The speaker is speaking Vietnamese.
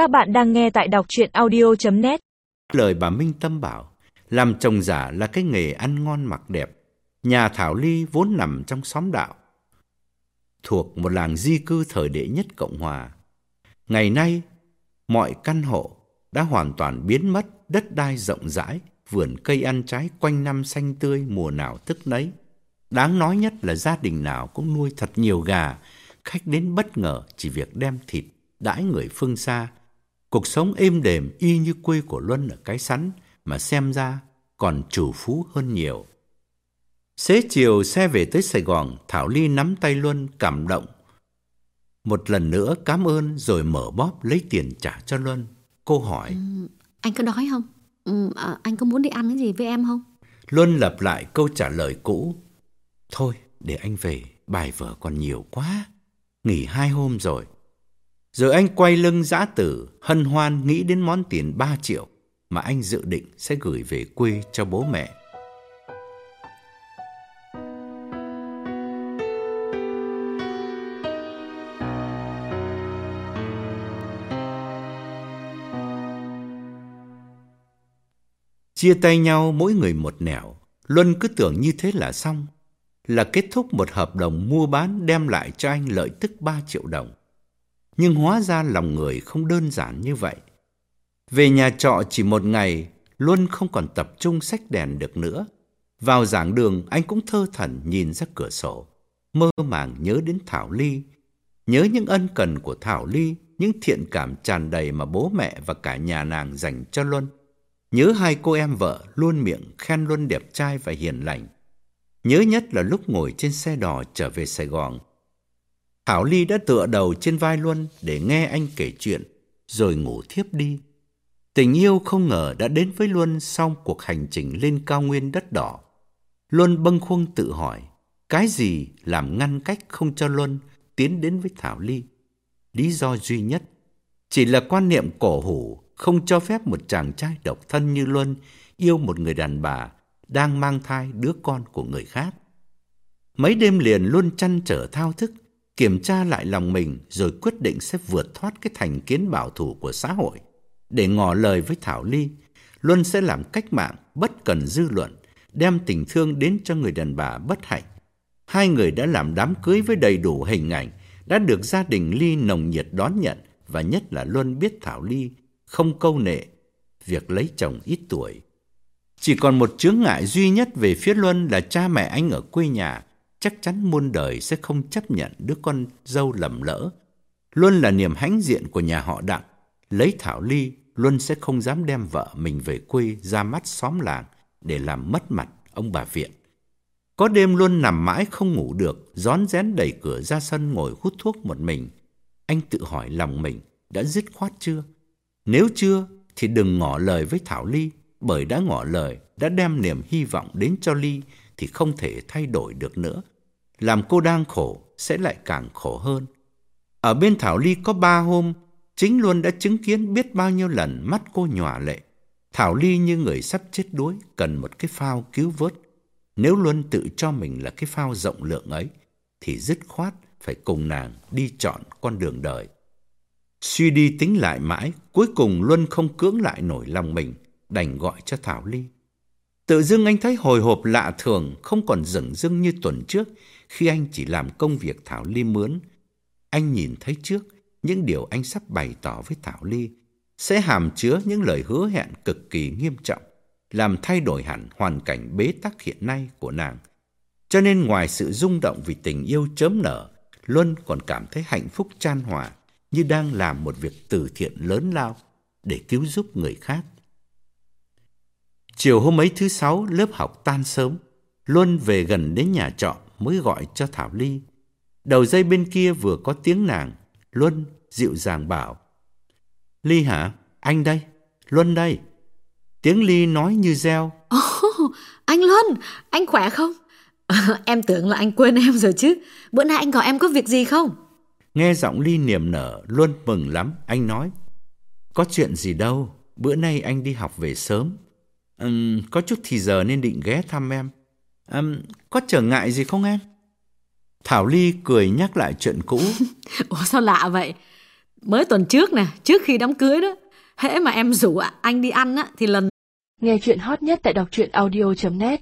Các bạn đang nghe tại đọc chuyện audio.net Lời bà Minh Tâm bảo, làm chồng giả là cái nghề ăn ngon mặc đẹp. Nhà Thảo Ly vốn nằm trong xóm đạo, thuộc một làng di cư thời đệ nhất Cộng Hòa. Ngày nay, mọi căn hộ đã hoàn toàn biến mất, đất đai rộng rãi, vườn cây ăn trái quanh năm xanh tươi mùa nào tức nấy. Đáng nói nhất là gia đình nào cũng nuôi thật nhiều gà, khách đến bất ngờ chỉ việc đem thịt đãi người phương xa. Cuộc sống êm đềm y như quê của Luân ở cái sắn mà xem ra còn chủ phú hơn nhiều. Xế chiều xe về tới Sài Gòn, Thảo Ly nắm tay Luân cảm động. Một lần nữa cảm ơn rồi mở bóp lấy tiền trả cho Luân. Cô hỏi. Ừ, anh có đói không? Ừ, à, anh có muốn đi ăn cái gì với em không? Luân lặp lại câu trả lời cũ. Thôi, để anh về, bài vở còn nhiều quá. Nghỉ hai hôm rồi. Rồi anh quay lưng giã tử, hân hoan nghĩ đến món tiền 3 triệu mà anh dự định sẽ gửi về quê cho bố mẹ. Chia tay nhau mỗi người một nẻo, Luân cứ tưởng như thế là xong, là kết thúc một hợp đồng mua bán đem lại cho anh lợi tức 3 triệu đồng. Nhưng hóa ra lòng người không đơn giản như vậy. Về nhà trọ chỉ một ngày, Luân không còn tập trung sách đèn được nữa. Vào giảng đường, anh cũng thơ thẩn nhìn ra cửa sổ, mơ màng nhớ đến Thảo Ly. Nhớ những ân cần của Thảo Ly, những thiện cảm tràn đầy mà bố mẹ và cả nhà nàng dành cho Luân. Nhớ hai cô em vợ luôn miệng khen Luân đẹp trai và hiền lành. Nhớ nhất là lúc ngồi trên xe đò trở về Sài Gòn. Thảo Ly đã tựa đầu trên vai Luân để nghe anh kể chuyện, rồi ngủ thiếp đi. Tình yêu không ngờ đã đến với Luân sau cuộc hành trình lên cao nguyên đất đỏ. Luân bâng khuâng tự hỏi, cái gì làm ngăn cách không cho Luân tiến đến với Thảo Ly? Lý do duy nhất chỉ là quan niệm cổ hủ không cho phép một chàng trai độc thân như Luân yêu một người đàn bà đang mang thai đứa con của người khác. Mấy đêm liền Luân chăn trở thao thức, kiểm tra lại lòng mình rồi quyết định sẽ vượt thoát cái thành kiến bảo thủ của xã hội. Để ngỏ lời với Thảo Ly, Luân sẽ làm cách mạng bất cần dư luận, đem tình thương đến cho người đàn bà bất hạnh. Hai người đã làm đám cưới với đầy đủ hình ảnh, đã được gia đình Ly nồng nhiệt đón nhận và nhất là Luân biết Thảo Ly không câu nệ việc lấy chồng ít tuổi. Chỉ còn một chướng ngại duy nhất về phía Luân là cha mẹ anh ở quê nhà chắc chắn muôn đời sẽ không chấp nhận đứa con dâu lầm lỡ. Luân là niềm hãnh diện của nhà họ Đặng. Lấy Thảo Ly, Luân sẽ không dám đem vợ mình về quê ra mắt xóm làng để làm mất mặt ông bà Viện. Có đêm Luân nằm mãi không ngủ được, rón rén đẩy cửa ra sân ngồi hút thuốc một mình. Anh tự hỏi lòng mình đã dứt khoát chưa? Nếu chưa thì đừng ngỏ lời với Thảo Ly, bởi đã ngỏ lời, đã đem niềm hy vọng đến cho Ly thì không thể thay đổi được nữa. Làm cô đang khổ sẽ lại càng khổ hơn. Ở bên Thảo Ly có ba hôm, chính luôn đã chứng kiến biết bao nhiêu lần mắt cô nhòa lệ. Thảo Ly như người sắp chết đuối, cần một cái phao cứu vớt. Nếu Luân tự cho mình là cái phao rộng lượng ấy, thì dứt khoát phải cùng nàng đi chọn con đường đời. Suy đi tính lại mãi, cuối cùng Luân không cưỡng lại nổi lòng mình, đành gọi cho Thảo Ly. Tự dưng anh thấy hồi hộp lạ thường, không còn rừng rưng như tuần trước khi anh chỉ làm công việc Thảo Ly mướn. Anh nhìn thấy trước những điều anh sắp bày tỏ với Thảo Ly sẽ hàm chứa những lời hứa hẹn cực kỳ nghiêm trọng, làm thay đổi hẳn hoàn cảnh bế tắc hiện nay của nàng. Cho nên ngoài sự rung động vì tình yêu chớm nở, Luân còn cảm thấy hạnh phúc chan hòa như đang làm một việc từ thiện lớn lao để cứu giúp người khác. Chiều hôm ấy thứ sáu, lớp học tan sớm, Luân về gần đến nhà trọ mới gọi cho Thảo Ly. Đầu dây bên kia vừa có tiếng nàng, Luân dịu dàng bảo. Ly hả? Anh đây, Luân đây. Tiếng Ly nói như reo. Oh, anh Luân, anh khỏe không? em tưởng là anh quên em rồi chứ. Bữa nay anh gọi em có việc gì không? Nghe giọng Ly niềm nở, Luân mừng lắm. Anh nói, có chuyện gì đâu, bữa nay anh đi học về sớm. Uhm, có chút thì giờ nên định ghé thăm em. Uhm, có trở ngại gì không em? Thảo Ly cười nhắc lại chuyện cũ. Ủa sao lạ vậy? Mới tuần trước nè, trước khi đám cưới đó. Hễ mà em rủ anh đi ăn á, thì lần Nghe chuyện hot nhất tại đọc truyện audio.net